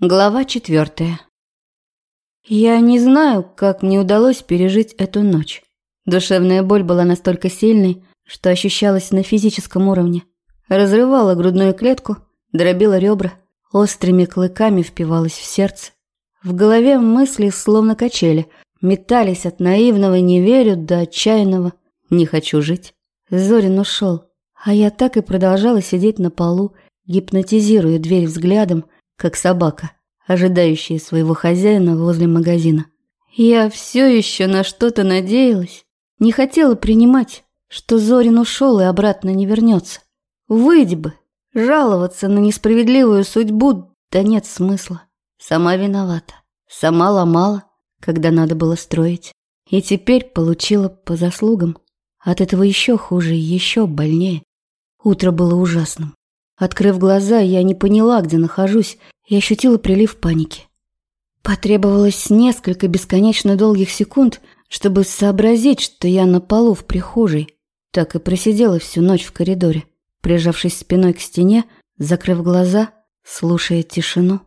Глава четвертая. Я не знаю, как мне удалось пережить эту ночь. Душевная боль была настолько сильной, что ощущалась на физическом уровне. Разрывала грудную клетку, дробила ребра, острыми клыками впивалась в сердце. В голове мысли словно качели, метались от наивного «не верю» до отчаянного «не хочу жить». Зорин ушел, а я так и продолжала сидеть на полу, гипнотизируя дверь взглядом, как собака, ожидающая своего хозяина возле магазина. Я все еще на что-то надеялась, не хотела принимать, что Зорин ушел и обратно не вернется. Выйди бы, жаловаться на несправедливую судьбу, да нет смысла. Сама виновата, сама ломала, когда надо было строить. И теперь получила по заслугам. От этого еще хуже и еще больнее. Утро было ужасным. Открыв глаза, я не поняла, где нахожусь, и ощутила прилив паники. Потребовалось несколько бесконечно долгих секунд, чтобы сообразить, что я на полу в прихожей. Так и просидела всю ночь в коридоре, прижавшись спиной к стене, закрыв глаза, слушая тишину.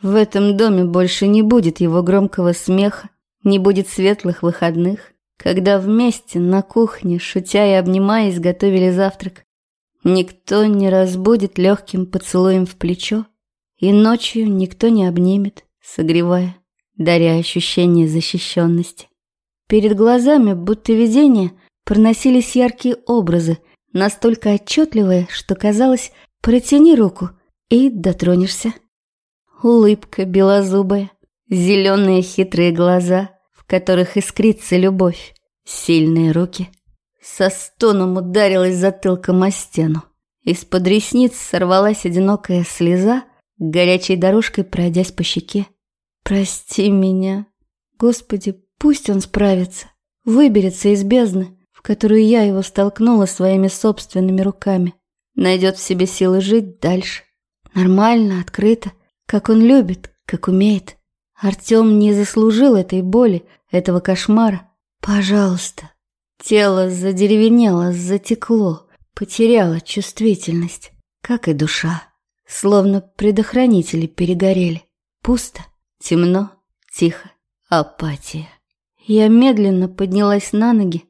В этом доме больше не будет его громкого смеха, не будет светлых выходных, когда вместе на кухне, шутя и обнимаясь, готовили завтрак. Никто не разбудит легким поцелуем в плечо, и ночью никто не обнимет, согревая, даря ощущение защищенности. Перед глазами, будто видение, проносились яркие образы, настолько отчетливые, что казалось, протяни руку и дотронешься. Улыбка белозубая, зеленые хитрые глаза, в которых искрится любовь, сильные руки — со стоном ударилась затылком о стену. Из-под ресниц сорвалась одинокая слеза, горячей дорожкой пройдясь по щеке. «Прости меня. Господи, пусть он справится, выберется из бездны, в которую я его столкнула своими собственными руками, найдет в себе силы жить дальше. Нормально, открыто, как он любит, как умеет. Артем не заслужил этой боли, этого кошмара. Пожалуйста, Тело задеревенело, затекло, потеряло чувствительность, как и душа. Словно предохранители перегорели. Пусто, темно, тихо, апатия. Я медленно поднялась на ноги,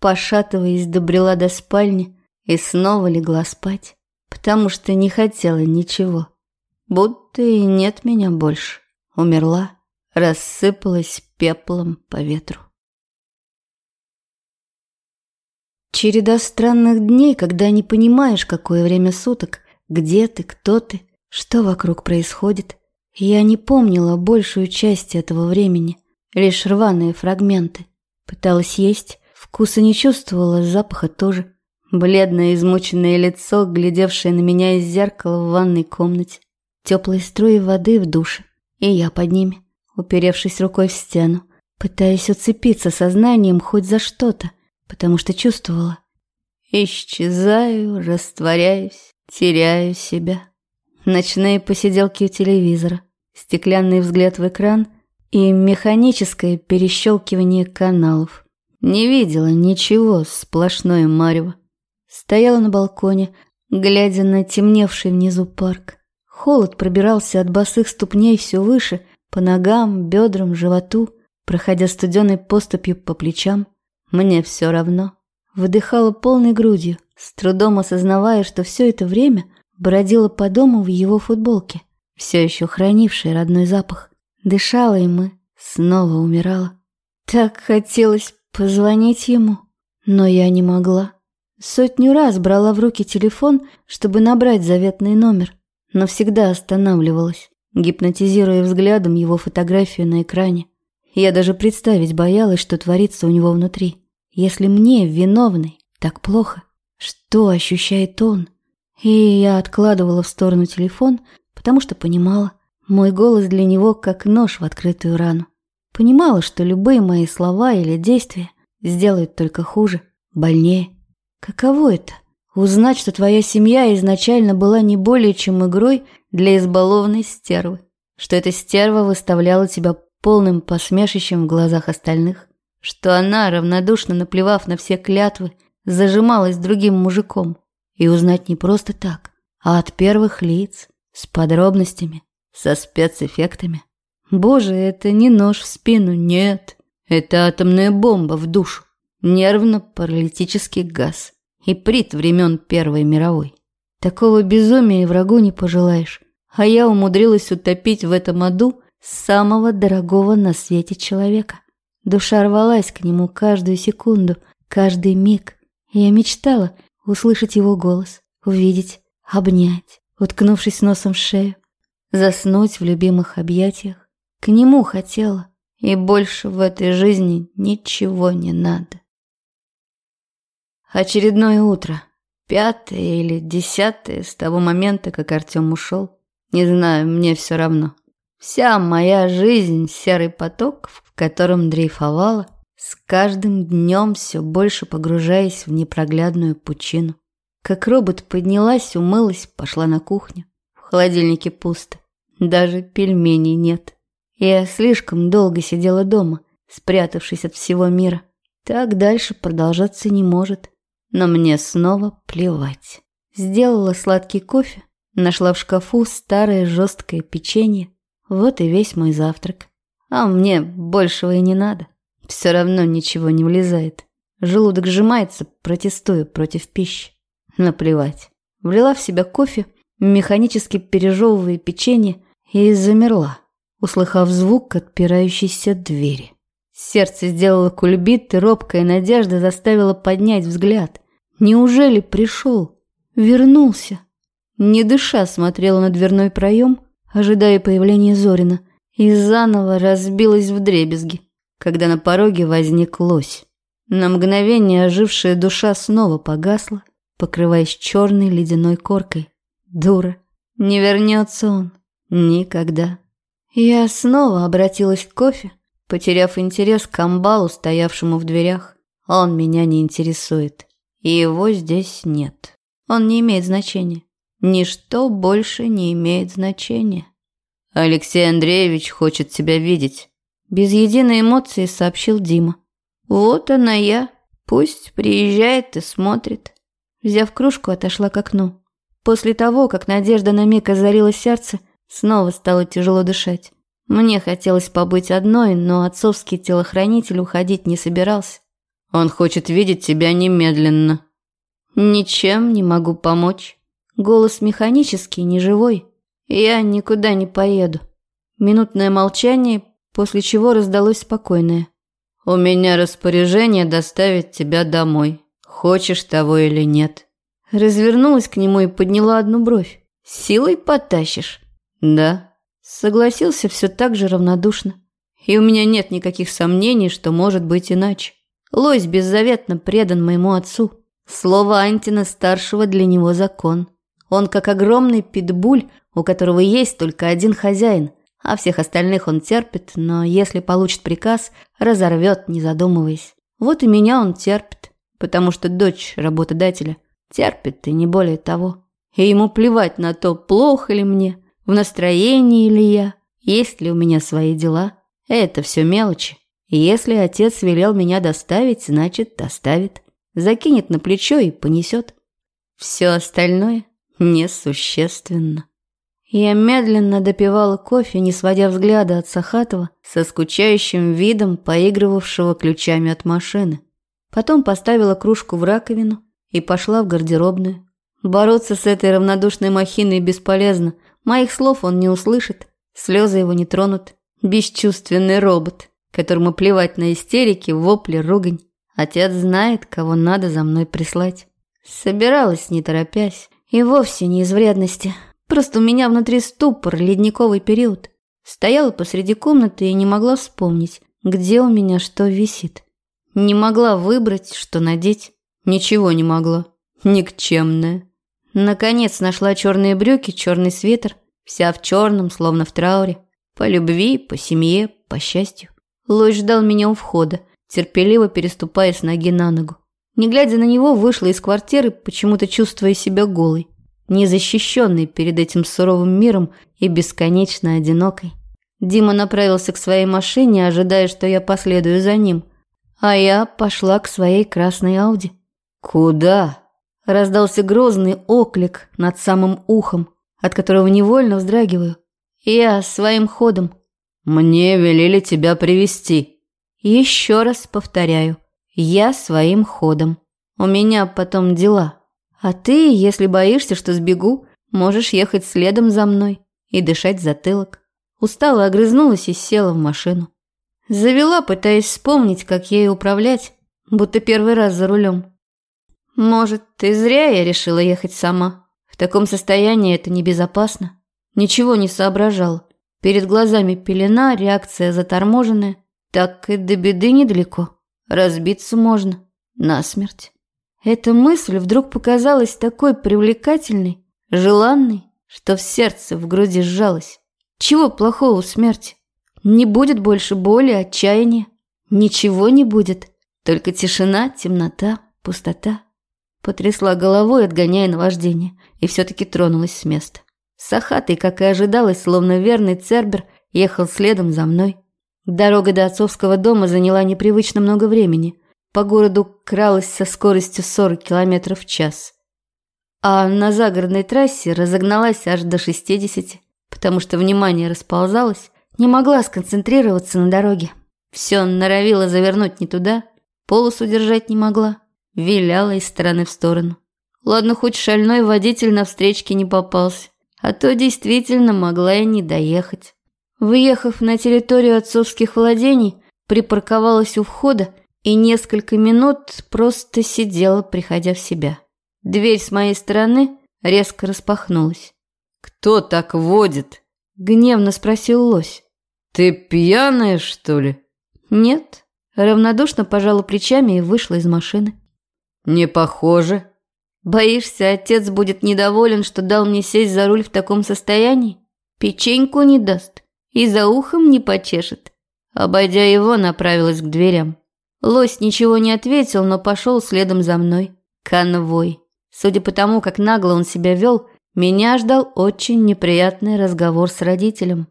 пошатываясь, добрела до спальни и снова легла спать, потому что не хотела ничего. Будто и нет меня больше. Умерла, рассыпалась пеплом по ветру. Череда странных дней, когда не понимаешь, какое время суток, где ты, кто ты, что вокруг происходит. Я не помнила большую часть этого времени, лишь рваные фрагменты. Пыталась есть, вкуса не чувствовала, запаха тоже. Бледное измученное лицо, глядевшее на меня из зеркала в ванной комнате. Теплые струи воды в душе, и я под ними, уперевшись рукой в стену, пытаясь уцепиться сознанием хоть за что-то, потому что чувствовала. Исчезаю, растворяюсь, теряю себя. Ночные посиделки у телевизора, стеклянный взгляд в экран и механическое перещелкивание каналов. Не видела ничего, сплошное марево. Стояла на балконе, глядя на темневший внизу парк. Холод пробирался от босых ступней все выше, по ногам, бедрам, животу, проходя студеной поступью по плечам. Мне все равно. Выдыхала полной грудью, с трудом осознавая, что все это время бродила по дому в его футболке, все еще хранившей родной запах. Дышала и мы снова умирала. Так хотелось позвонить ему, но я не могла. Сотню раз брала в руки телефон, чтобы набрать заветный номер, но всегда останавливалась, гипнотизируя взглядом его фотографию на экране. Я даже представить боялась, что творится у него внутри. Если мне, виновной, так плохо, что ощущает он? И я откладывала в сторону телефон, потому что понимала, мой голос для него как нож в открытую рану. Понимала, что любые мои слова или действия сделают только хуже, больнее. Каково это? Узнать, что твоя семья изначально была не более чем игрой для избалованной стервы. Что эта стерва выставляла тебя полным посмешищем в глазах остальных, что она, равнодушно наплевав на все клятвы, зажималась другим мужиком. И узнать не просто так, а от первых лиц, с подробностями, Со спецэффектами. Боже, это не нож в спину, нет. Это атомная бомба в душу. Нервно-паралитический газ. И прит времен Первой мировой. Такого безумия и врагу не пожелаешь. А я умудрилась утопить в этом аду самого дорогого на свете человека. Душа рвалась к нему каждую секунду, каждый миг. Я мечтала услышать его голос, увидеть, обнять, уткнувшись носом в шею, заснуть в любимых объятиях. К нему хотела, и больше в этой жизни ничего не надо. Очередное утро. Пятое или десятое с того момента, как Артем ушел. Не знаю, мне все равно. Вся моя жизнь – серый поток, в котором дрейфовала, с каждым днем все больше погружаясь в непроглядную пучину. Как робот поднялась, умылась, пошла на кухню. В холодильнике пусто. Даже пельменей нет. Я слишком долго сидела дома, спрятавшись от всего мира. Так дальше продолжаться не может. Но мне снова плевать. Сделала сладкий кофе, нашла в шкафу старое жесткое печенье. Вот и весь мой завтрак. А мне большего и не надо. Все равно ничего не влезает. Желудок сжимается, протестуя против пищи. Наплевать. Влила в себя кофе, механически пережевывая печенье, и замерла, услыхав звук отпирающейся двери. Сердце сделало кульбит, и робкая надежда заставила поднять взгляд. Неужели пришел? Вернулся? Не дыша смотрела на дверной проем, ожидая появления Зорина, и заново разбилась в дребезги, когда на пороге возник лось. На мгновение ожившая душа снова погасла, покрываясь черной ледяной коркой. Дура. Не вернется он. Никогда. Я снова обратилась к кофе, потеряв интерес к амбалу, стоявшему в дверях. Он меня не интересует. И его здесь нет. Он не имеет значения. Ничто больше не имеет значения. Алексей Андреевич хочет тебя видеть. Без единой эмоции сообщил Дима. Вот она я. Пусть приезжает и смотрит. Взяв кружку, отошла к окну. После того, как надежда на миг озарила сердце, снова стало тяжело дышать. Мне хотелось побыть одной, но отцовский телохранитель уходить не собирался. Он хочет видеть тебя немедленно. Ничем не могу помочь. Голос механический, неживой. Я никуда не поеду. Минутное молчание, после чего раздалось спокойное. У меня распоряжение доставить тебя домой. Хочешь того или нет. Развернулась к нему и подняла одну бровь. Силой потащишь? Да. Согласился все так же равнодушно. И у меня нет никаких сомнений, что может быть иначе. Лось беззаветно предан моему отцу. Слово Антина-старшего для него закон. Он как огромный питбуль, у которого есть только один хозяин, а всех остальных он терпит, но если получит приказ, разорвет, не задумываясь. Вот и меня он терпит потому что дочь работодателя терпит и не более того. И ему плевать на то, плохо ли мне, в настроении ли я, есть ли у меня свои дела. Это все мелочи. Если отец велел меня доставить, значит, доставит. Закинет на плечо и понесет. Все остальное несущественно. Я медленно допивала кофе, не сводя взгляда от Сахатова, со скучающим видом поигрывавшего ключами от машины. Потом поставила кружку в раковину и пошла в гардеробную. Бороться с этой равнодушной махиной бесполезно. Моих слов он не услышит, слезы его не тронут. Бесчувственный робот, которому плевать на истерики, вопли, ругань. Отец знает, кого надо за мной прислать. Собиралась, не торопясь, и вовсе не из вредности. Просто у меня внутри ступор, ледниковый период. Стояла посреди комнаты и не могла вспомнить, где у меня что висит. Не могла выбрать, что надеть. Ничего не могла. Никчемная. Наконец нашла черные брюки, черный свитер. Вся в черном, словно в трауре. По любви, по семье, по счастью. Лось ждал меня у входа, терпеливо переступая с ноги на ногу. Не глядя на него, вышла из квартиры, почему-то чувствуя себя голой, незащищенной перед этим суровым миром и бесконечно одинокой. Дима направился к своей машине, ожидая, что я последую за ним – а я пошла к своей красной Ауди. «Куда?» – раздался грозный оклик над самым ухом, от которого невольно вздрагиваю. Я своим ходом. Мне велели тебя привести. Еще раз повторяю. Я своим ходом. У меня потом дела. А ты, если боишься, что сбегу, можешь ехать следом за мной и дышать затылок. Устала, огрызнулась и села в машину. Завела, пытаясь вспомнить, как ей управлять, будто первый раз за рулем. Может, и зря я решила ехать сама. В таком состоянии это небезопасно. Ничего не соображала. Перед глазами пелена, реакция заторможенная. Так и до беды недалеко. Разбиться можно. Насмерть. Эта мысль вдруг показалась такой привлекательной, желанной, что в сердце в груди сжалось. Чего плохого в смерти? Не будет больше боли, отчаяния. Ничего не будет. Только тишина, темнота, пустота. Потрясла головой, отгоняя наваждение, и все-таки тронулась с места. Сахатый, как и ожидалось, словно верный цербер, ехал следом за мной. Дорога до отцовского дома заняла непривычно много времени. По городу кралась со скоростью 40 км в час. А на загородной трассе разогналась аж до 60, потому что внимание расползалось, не могла сконцентрироваться на дороге. Все норовила завернуть не туда, полосу держать не могла виляла из стороны в сторону. Ладно, хоть шальной водитель на встречке не попался, а то действительно могла и не доехать. Выехав на территорию отцовских владений, припарковалась у входа и несколько минут просто сидела, приходя в себя. Дверь с моей стороны резко распахнулась. «Кто так водит?» – гневно спросил лось. «Ты пьяная, что ли?» «Нет». Равнодушно пожала плечами и вышла из машины. «Не похоже». «Боишься, отец будет недоволен, что дал мне сесть за руль в таком состоянии? Печеньку не даст и за ухом не почешет». Обойдя его, направилась к дверям. Лось ничего не ответил, но пошел следом за мной. Конвой. Судя по тому, как нагло он себя вел, меня ждал очень неприятный разговор с родителем.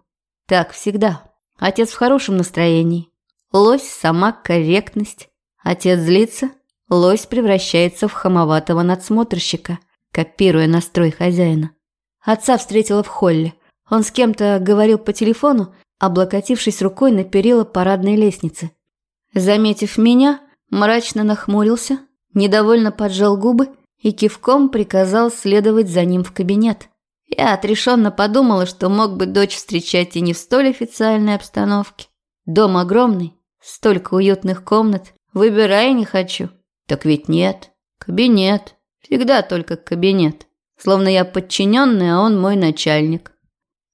Так всегда. Отец в хорошем настроении. Лось – сама корректность. Отец злится, лось превращается в хамоватого надсмотрщика, копируя настрой хозяина. Отца встретила в холле. Он с кем-то говорил по телефону, облокотившись рукой на перила парадной лестницы. Заметив меня, мрачно нахмурился, недовольно поджал губы и кивком приказал следовать за ним в кабинет. Я отрешенно подумала, что мог бы дочь встречать и не в столь официальной обстановке. Дом огромный, столько уютных комнат, выбирай не хочу. Так ведь нет. Кабинет. Всегда только кабинет. Словно я подчиненный, а он мой начальник.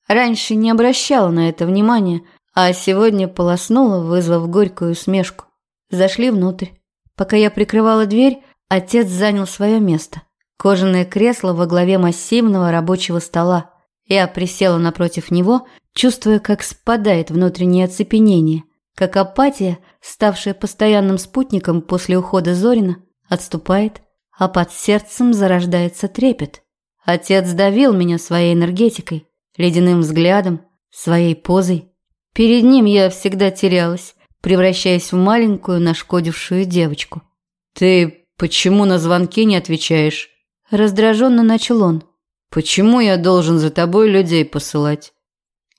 Раньше не обращала на это внимания, а сегодня полоснула, вызвав горькую усмешку. Зашли внутрь. Пока я прикрывала дверь, отец занял свое место. Кожаное кресло во главе массивного рабочего стола. Я присела напротив него, чувствуя, как спадает внутреннее оцепенение как апатия, ставшая постоянным спутником после ухода Зорина, отступает, а под сердцем зарождается трепет. Отец давил меня своей энергетикой, ледяным взглядом, своей позой. Перед ним я всегда терялась, превращаясь в маленькую нашкодившую девочку. «Ты почему на звонки не отвечаешь?» Раздраженно начал он. «Почему я должен за тобой людей посылать?»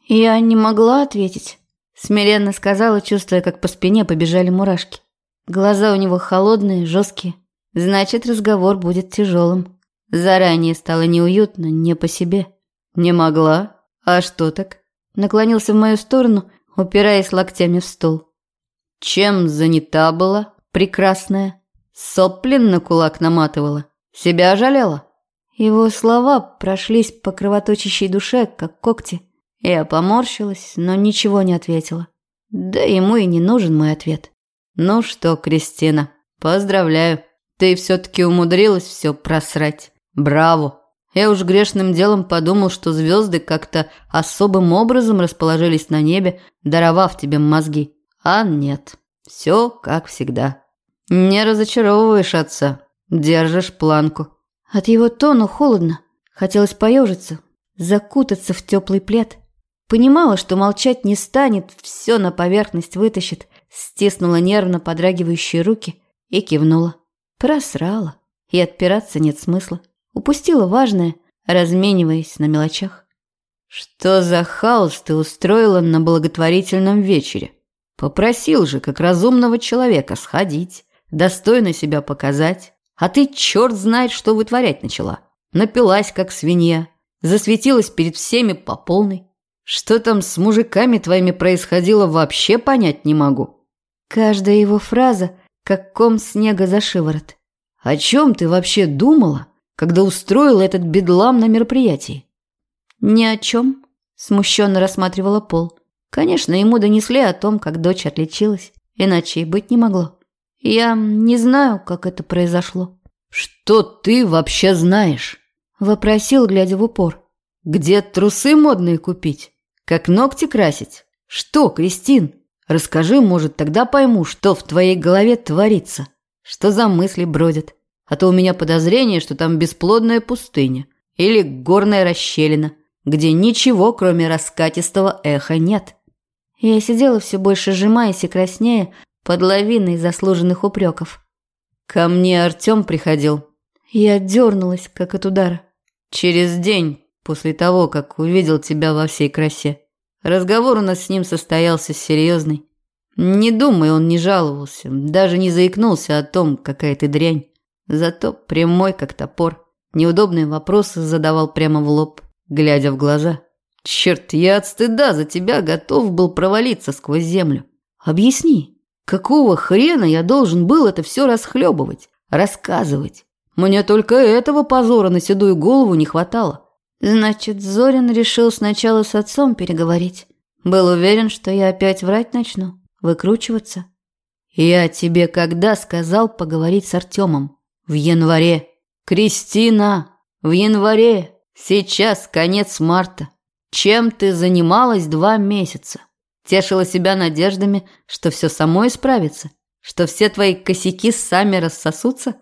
Я не могла ответить. Смиренно сказала, чувствуя, как по спине побежали мурашки. Глаза у него холодные, жесткие. Значит, разговор будет тяжелым. Заранее стало неуютно, не по себе. Не могла? А что так? Наклонился в мою сторону, упираясь локтями в стол. Чем занята была, прекрасная? Соплин на кулак наматывала. Себя жалела? Его слова прошлись по кровоточащей душе, как когти. Я поморщилась, но ничего не ответила. Да ему и не нужен мой ответ. «Ну что, Кристина, поздравляю. Ты все-таки умудрилась все просрать. Браво!» Я уж грешным делом подумал, что звезды как-то особым образом расположились на небе, даровав тебе мозги. А нет, все как всегда. Не разочаровываешь отца, держишь планку. От его тона холодно. Хотелось поежиться, закутаться в теплый плед. Понимала, что молчать не станет, все на поверхность вытащит, стиснула нервно подрагивающие руки и кивнула. Просрала. И отпираться нет смысла. Упустила важное, размениваясь на мелочах. Что за хаос ты устроила на благотворительном вечере? Попросил же, как разумного человека, сходить, достойно себя показать. А ты черт знает, что вытворять начала. Напилась, как свинья, засветилась перед всеми по полной. Что там с мужиками твоими происходило, вообще понять не могу. Каждая его фраза, как ком снега за шиворот. О чем ты вообще думала, когда устроила этот бедлам на мероприятии? Ни о чем, смущенно рассматривала пол. Конечно, ему донесли о том, как дочь отличилась, иначе и быть не могло. Я не знаю, как это произошло. Что ты вообще знаешь? Вопросил, глядя в упор. Где трусы модные купить? Как ногти красить? Что, Кристин? Расскажи, может, тогда пойму, что в твоей голове творится. Что за мысли бродят? А то у меня подозрение, что там бесплодная пустыня или горная расщелина, где ничего, кроме раскатистого эха, нет. Я сидела все больше сжимаясь и краснея под лавиной заслуженных упреков. Ко мне Артем приходил. Я дернулась, как от удара. Через день после того, как увидел тебя во всей красе. Разговор у нас с ним состоялся серьезный. Не думай, он не жаловался, даже не заикнулся о том, какая ты дрянь. Зато прямой, как топор, неудобные вопросы задавал прямо в лоб, глядя в глаза. Черт, я от стыда за тебя готов был провалиться сквозь землю. Объясни, какого хрена я должен был это все расхлебывать, рассказывать? Мне только этого позора на седую голову не хватало. Значит, Зорин решил сначала с отцом переговорить. Был уверен, что я опять врать начну, выкручиваться. Я тебе когда сказал поговорить с Артемом? В январе. Кристина, в январе. Сейчас конец марта. Чем ты занималась два месяца? Тешила себя надеждами, что все само исправится, что все твои косяки сами рассосутся?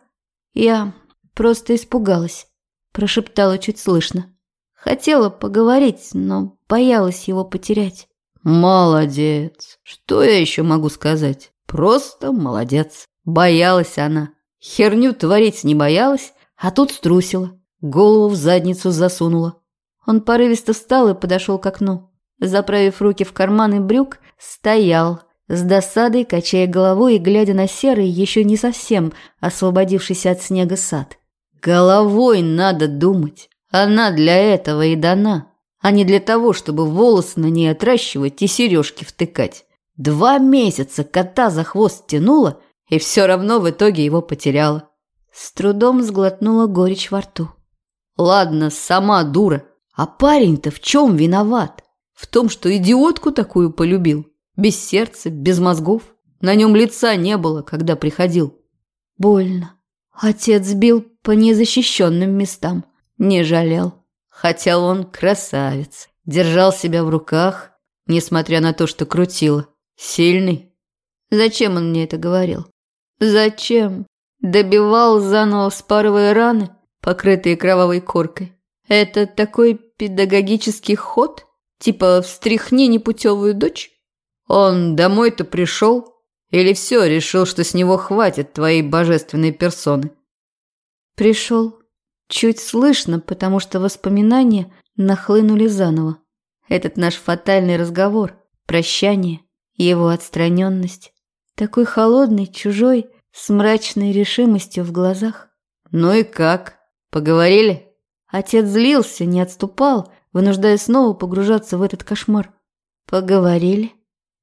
Я просто испугалась, прошептала чуть слышно. Хотела поговорить, но боялась его потерять. Молодец. Что я еще могу сказать? Просто молодец. Боялась она. Херню творить не боялась, а тут струсила. Голову в задницу засунула. Он порывисто встал и подошел к окну. Заправив руки в карманы брюк, стоял, с досадой качая головой и глядя на серый, еще не совсем освободившийся от снега сад. Головой надо думать. Она для этого и дана, а не для того, чтобы волосы на ней отращивать и сережки втыкать. Два месяца кота за хвост тянула и все равно в итоге его потеряла. С трудом сглотнула горечь во рту. Ладно, сама дура. А парень-то в чем виноват? В том, что идиотку такую полюбил. Без сердца, без мозгов. На нем лица не было, когда приходил. Больно. Отец бил по незащищенным местам. Не жалел. Хотя он красавец. Держал себя в руках, несмотря на то, что крутило. Сильный. Зачем он мне это говорил? Зачем? Добивал заново вспарывая раны, покрытые кровавой коркой. Это такой педагогический ход? Типа встряхни непутевую дочь? Он домой-то пришел? Или все, решил, что с него хватит твоей божественной персоны? Пришел. Чуть слышно, потому что воспоминания нахлынули заново. Этот наш фатальный разговор, прощание, его отстраненность. Такой холодный, чужой, с мрачной решимостью в глазах. «Ну и как? Поговорили?» Отец злился, не отступал, вынуждая снова погружаться в этот кошмар. Поговорили.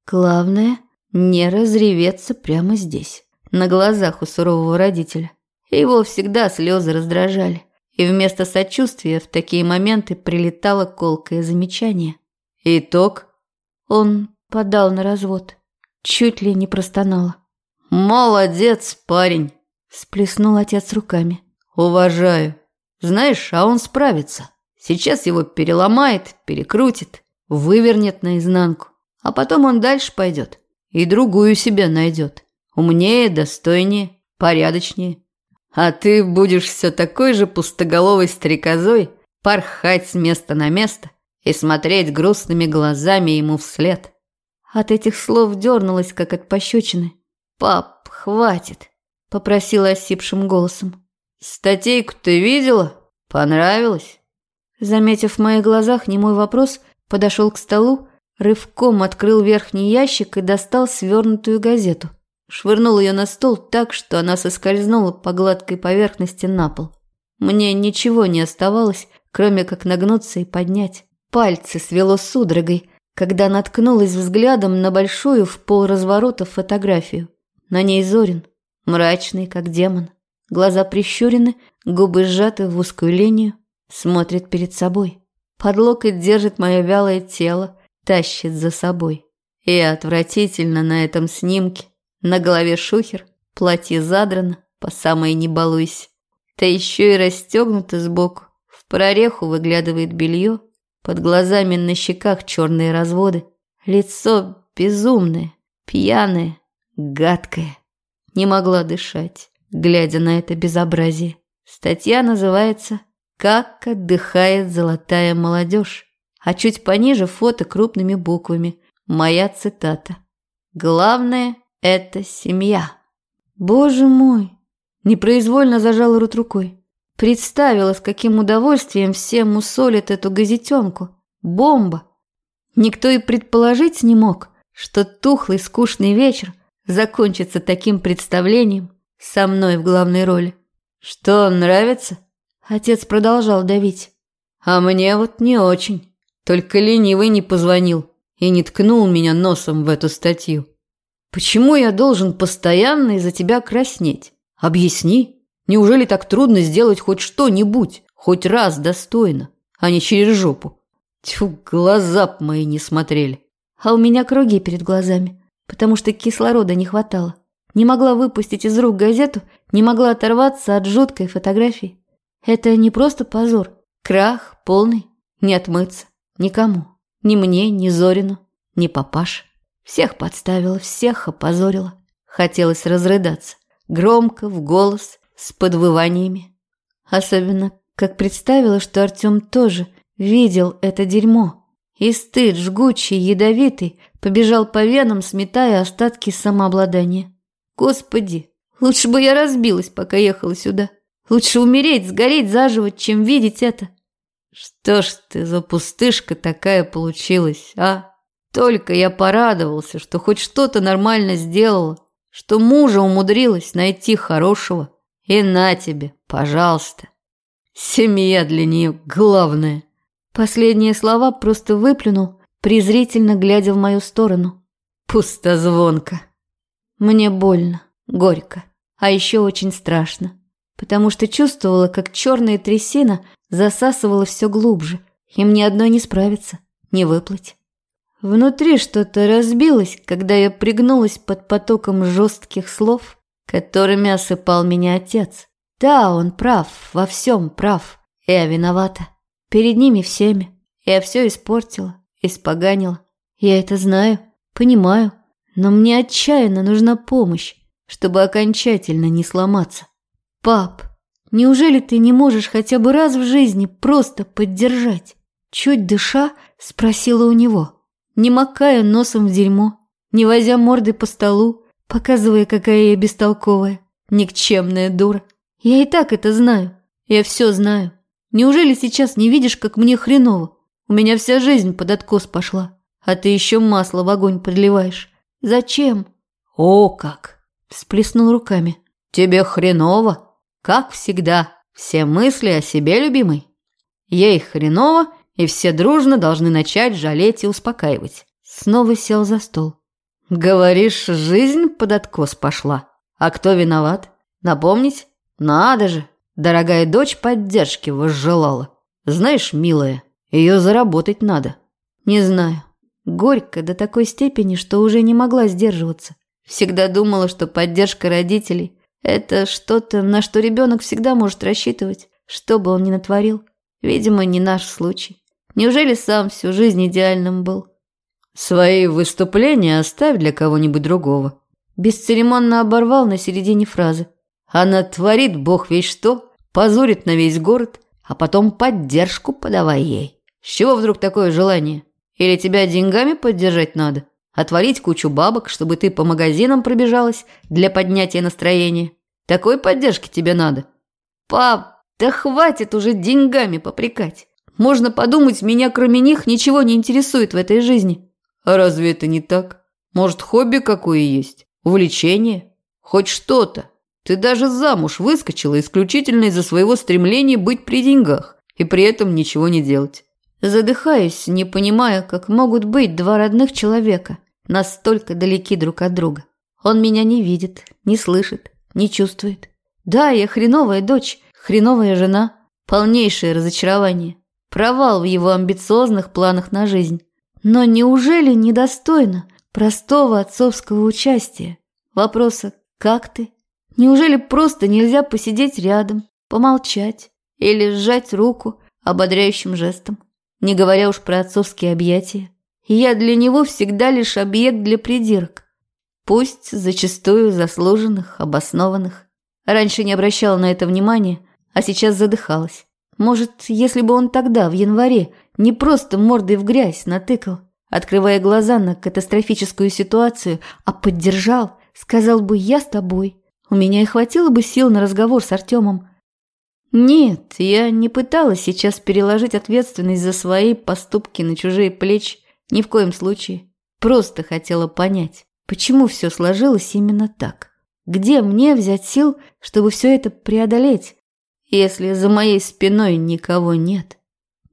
Главное, не разреветься прямо здесь, на глазах у сурового родителя. Его всегда слезы раздражали и вместо сочувствия в такие моменты прилетало колкое замечание. Итог? Он подал на развод. Чуть ли не простонала. «Молодец, парень!» – всплеснул отец руками. «Уважаю. Знаешь, а он справится. Сейчас его переломает, перекрутит, вывернет наизнанку. А потом он дальше пойдет и другую себя найдет. Умнее, достойнее, порядочнее. А ты будешь все такой же пустоголовой стрекозой, порхать с места на место и смотреть грустными глазами ему вслед. От этих слов дернулась, как от пощечины. «Пап, хватит!» – попросила осипшим голосом. «Статейку ты видела? Понравилось?» Заметив в моих глазах немой вопрос, подошел к столу, рывком открыл верхний ящик и достал свернутую газету. Швырнул ее на стол так, что она соскользнула по гладкой поверхности на пол. Мне ничего не оставалось, кроме как нагнуться и поднять. Пальцы свело судорогой, когда наткнулась взглядом на большую в полразворота фотографию. На ней Зорин, мрачный, как демон. Глаза прищурены, губы сжаты в узкую линию, смотрит перед собой. Под локоть держит мое вялое тело, тащит за собой. И отвратительно на этом снимке. На голове шухер, платье задрано, по самой не балуйся. Да еще и расстегнуто сбоку. В прореху выглядывает белье, под глазами на щеках черные разводы. Лицо безумное, пьяное, гадкое. Не могла дышать, глядя на это безобразие. Статья называется «Как отдыхает золотая молодежь», а чуть пониже фото крупными буквами. Моя цитата. «Главное – это семья». Боже мой! Непроизвольно зажала рот рукой. Представила, с каким удовольствием все мусолят эту газетенку. Бомба! Никто и предположить не мог, что тухлый скучный вечер закончится таким представлением со мной в главной роли. «Что, нравится?» Отец продолжал давить. «А мне вот не очень. Только ленивый не позвонил и не ткнул меня носом в эту статью. Почему я должен постоянно из-за тебя краснеть? Объясни». Неужели так трудно сделать хоть что-нибудь, хоть раз достойно, а не через жопу? Тьфу, глаза б мои не смотрели. А у меня круги перед глазами, потому что кислорода не хватало. Не могла выпустить из рук газету, не могла оторваться от жуткой фотографии. Это не просто позор, крах полный, не отмыться никому. Ни мне, ни Зорину, ни папаш. Всех подставила, всех опозорила. Хотелось разрыдаться. Громко, в голос, с подвываниями. Особенно, как представила, что Артем тоже видел это дерьмо. И стыд, жгучий, ядовитый, побежал по венам, сметая остатки самообладания. Господи, лучше бы я разбилась, пока ехала сюда. Лучше умереть, сгореть заживо, чем видеть это. Что ж ты за пустышка такая получилась, а? Только я порадовался, что хоть что-то нормально сделала, что мужа умудрилась найти хорошего. И на тебе, пожалуйста. Семья для нее главное. Последние слова просто выплюнул, презрительно глядя в мою сторону. Пустозвонка. Мне больно, горько, а еще очень страшно, потому что чувствовала, как черная трясина засасывала все глубже, и мне одной не справиться, не выплыть. Внутри что-то разбилось, когда я пригнулась под потоком жестких слов которыми осыпал меня отец. Да, он прав, во всем прав. Я виновата. Перед ними всеми. Я все испортила, испоганила. Я это знаю, понимаю. Но мне отчаянно нужна помощь, чтобы окончательно не сломаться. Пап, неужели ты не можешь хотя бы раз в жизни просто поддержать? Чуть дыша, спросила у него, не макая носом в дерьмо, не возя мордой по столу, показывая, какая я бестолковая, никчемная дура. Я и так это знаю. Я все знаю. Неужели сейчас не видишь, как мне хреново? У меня вся жизнь под откос пошла, а ты еще масло в огонь подливаешь. Зачем? О, как! Всплеснул руками. Тебе хреново? Как всегда. Все мысли о себе, любимый. Ей хреново, и все дружно должны начать жалеть и успокаивать. Снова сел за стол. Говоришь, жизнь под откос пошла. А кто виноват? Напомнить? Надо же. Дорогая дочь поддержки возжелала. Знаешь, милая, ее заработать надо. Не знаю. Горько до такой степени, что уже не могла сдерживаться. Всегда думала, что поддержка родителей – это что-то, на что ребенок всегда может рассчитывать, что бы он ни натворил. Видимо, не наш случай. Неужели сам всю жизнь идеальным был? Свои выступления оставь для кого-нибудь другого. Бесцеремонно оборвал на середине фразы. Она творит бог весь что, позорит на весь город, а потом поддержку подавай ей. С чего вдруг такое желание? Или тебя деньгами поддержать надо? Отвалить кучу бабок, чтобы ты по магазинам пробежалась для поднятия настроения? Такой поддержки тебе надо? Пап, да хватит уже деньгами попрекать. Можно подумать, меня кроме них ничего не интересует в этой жизни. А разве это не так? Может, хобби какое есть? Увлечение? Хоть что-то? Ты даже замуж выскочила исключительно из-за своего стремления быть при деньгах и при этом ничего не делать. Задыхаюсь, не понимая, как могут быть два родных человека, настолько далеки друг от друга. Он меня не видит, не слышит, не чувствует. Да, я хреновая дочь, хреновая жена, полнейшее разочарование, провал в его амбициозных планах на жизнь. Но неужели недостойно простого отцовского участия? Вопроса «как ты?» Неужели просто нельзя посидеть рядом, помолчать или сжать руку ободряющим жестом? Не говоря уж про отцовские объятия. Я для него всегда лишь объект для придирок. Пусть зачастую заслуженных, обоснованных. Раньше не обращала на это внимания, а сейчас задыхалась. Может, если бы он тогда, в январе, не просто мордой в грязь натыкал, открывая глаза на катастрофическую ситуацию, а поддержал, сказал бы «я с тобой», у меня и хватило бы сил на разговор с Артемом. Нет, я не пыталась сейчас переложить ответственность за свои поступки на чужие плечи, ни в коем случае. Просто хотела понять, почему все сложилось именно так. Где мне взять сил, чтобы все это преодолеть, если за моей спиной никого нет?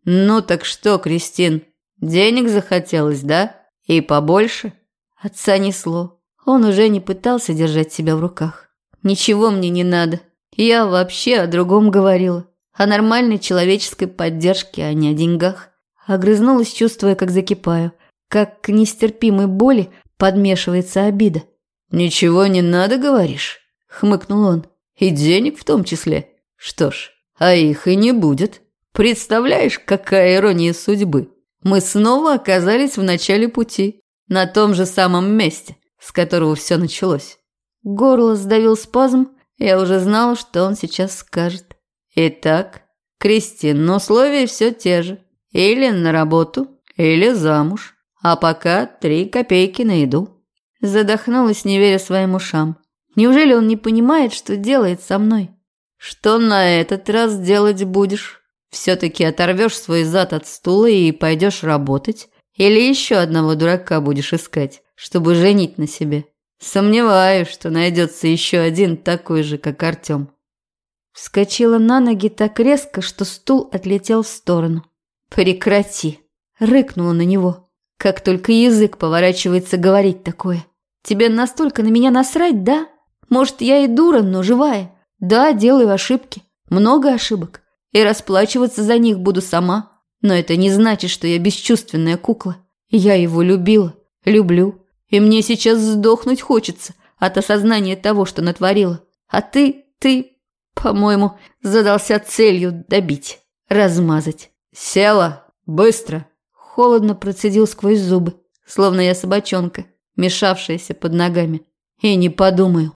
Ну так что, Кристин, денег захотелось, да? И побольше? Отца несло. Он уже не пытался держать себя в руках. Ничего мне не надо. Я вообще о другом говорила. О нормальной человеческой поддержке, а не о деньгах. Огрызнулась, чувствуя, как закипаю. Как к нестерпимой боли подмешивается обида. «Ничего не надо, говоришь?» – хмыкнул он. «И денег в том числе. Что ж, а их и не будет. Представляешь, какая ирония судьбы? Мы снова оказались в начале пути, на том же самом месте, с которого все началось». Горло сдавил спазм, я уже знала, что он сейчас скажет. «Итак, Кристин, но условия все те же. Или на работу, или замуж. А пока три копейки на еду». Задохнулась, не веря своим ушам. Неужели он не понимает, что делает со мной? Что на этот раз делать будешь? Все-таки оторвешь свой зад от стула и пойдешь работать? Или еще одного дурака будешь искать, чтобы женить на себе? Сомневаюсь, что найдется еще один такой же, как Артем. Вскочила на ноги так резко, что стул отлетел в сторону. «Прекрати!» – рыкнула на него. «Как только язык поворачивается говорить такое. Тебе настолько на меня насрать, да? Может, я и дура, но живая. Да, делаю ошибки. Много ошибок. И расплачиваться за них буду сама. Но это не значит, что я бесчувственная кукла. Я его любила, люблю и мне сейчас сдохнуть хочется от осознания того, что натворила. А ты, ты, по-моему, задался целью добить, размазать. Села, быстро. Холодно процедил сквозь зубы, словно я собачонка, мешавшаяся под ногами. И не подумаю.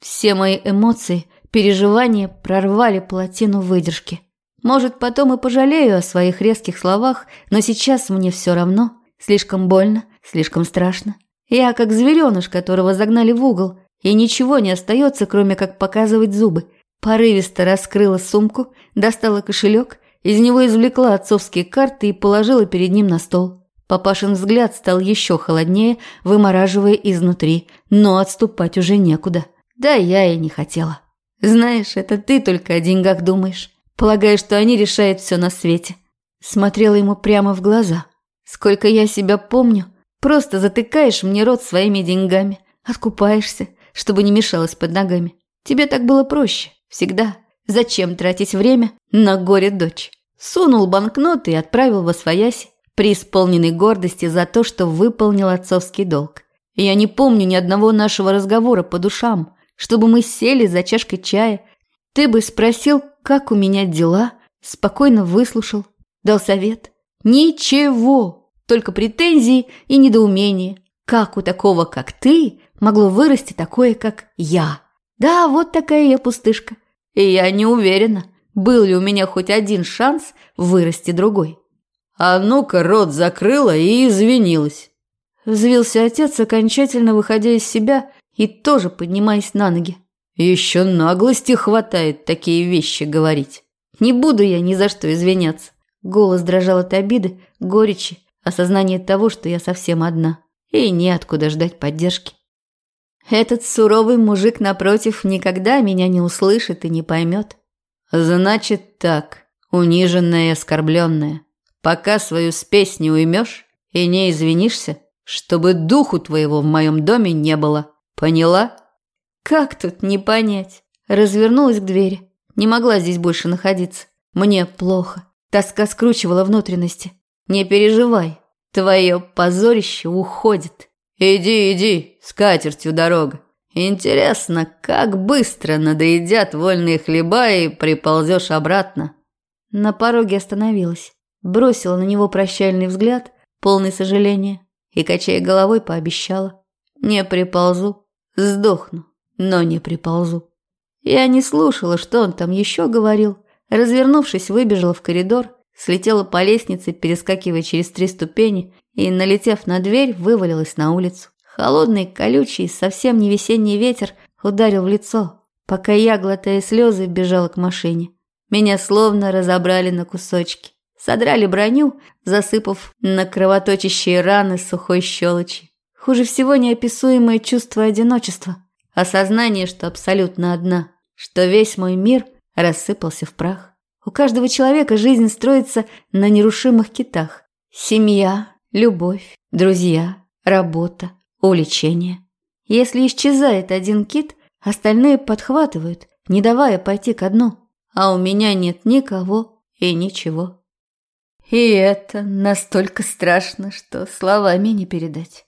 Все мои эмоции, переживания прорвали плотину выдержки. Может, потом и пожалею о своих резких словах, но сейчас мне все равно. Слишком больно, слишком страшно. Я как звереныш, которого загнали в угол, и ничего не остается, кроме как показывать зубы. Порывисто раскрыла сумку, достала кошелек, из него извлекла отцовские карты и положила перед ним на стол. Папашин взгляд стал еще холоднее, вымораживая изнутри, но отступать уже некуда. Да я и не хотела. Знаешь, это ты только о деньгах думаешь. Полагаешь, что они решают все на свете. Смотрела ему прямо в глаза. Сколько я себя помню, Просто затыкаешь мне рот своими деньгами, откупаешься, чтобы не мешалось под ногами. Тебе так было проще, всегда. Зачем тратить время на горе-дочь? Сунул банкноты и отправил во свояси, преисполненной гордости за то, что выполнил отцовский долг. Я не помню ни одного нашего разговора по душам, чтобы мы сели за чашкой чая. Ты бы спросил, как у меня дела, спокойно выслушал, дал совет. Ничего, только претензии и недоумение. Как у такого, как ты, могло вырасти такое, как я? Да, вот такая я пустышка. И я не уверена, был ли у меня хоть один шанс вырасти другой. А ну-ка, рот закрыла и извинилась. Взвился отец, окончательно выходя из себя и тоже поднимаясь на ноги. Еще наглости хватает такие вещи говорить. Не буду я ни за что извиняться. Голос дрожал от обиды, горечи, осознания того, что я совсем одна. И неоткуда ждать поддержки. Этот суровый мужик напротив никогда меня не услышит и не поймет. Значит так, униженная и оскорбленная, пока свою спесь не уймешь и не извинишься, чтобы духу твоего в моем доме не было. Поняла? Как тут не понять? Развернулась к двери. Не могла здесь больше находиться. Мне плохо. Тоска скручивала внутренности. Не переживай, твое позорище уходит. Иди, иди, с катертью дорога. Интересно, как быстро надоедят вольные хлеба и приползешь обратно. На пороге остановилась, бросила на него прощальный взгляд, полный сожаления, и, качая головой, пообещала. Не приползу, сдохну, но не приползу. Я не слушала, что он там еще говорил. Развернувшись, выбежала в коридор, слетела по лестнице, перескакивая через три ступени, и, налетев на дверь, вывалилась на улицу. Холодный, колючий, совсем не весенний ветер ударил в лицо, пока я, глотая слезы, бежала к машине. Меня словно разобрали на кусочки. Содрали броню, засыпав на кровоточащие раны сухой щелочи. Хуже всего неописуемое чувство одиночества. Осознание, что абсолютно одна, что весь мой мир рассыпался в прах. У каждого человека жизнь строится на нерушимых китах. Семья, любовь, друзья, работа, увлечение. Если исчезает один кит, остальные подхватывают, не давая пойти ко дну. А у меня нет никого и ничего. И это настолько страшно, что словами не передать.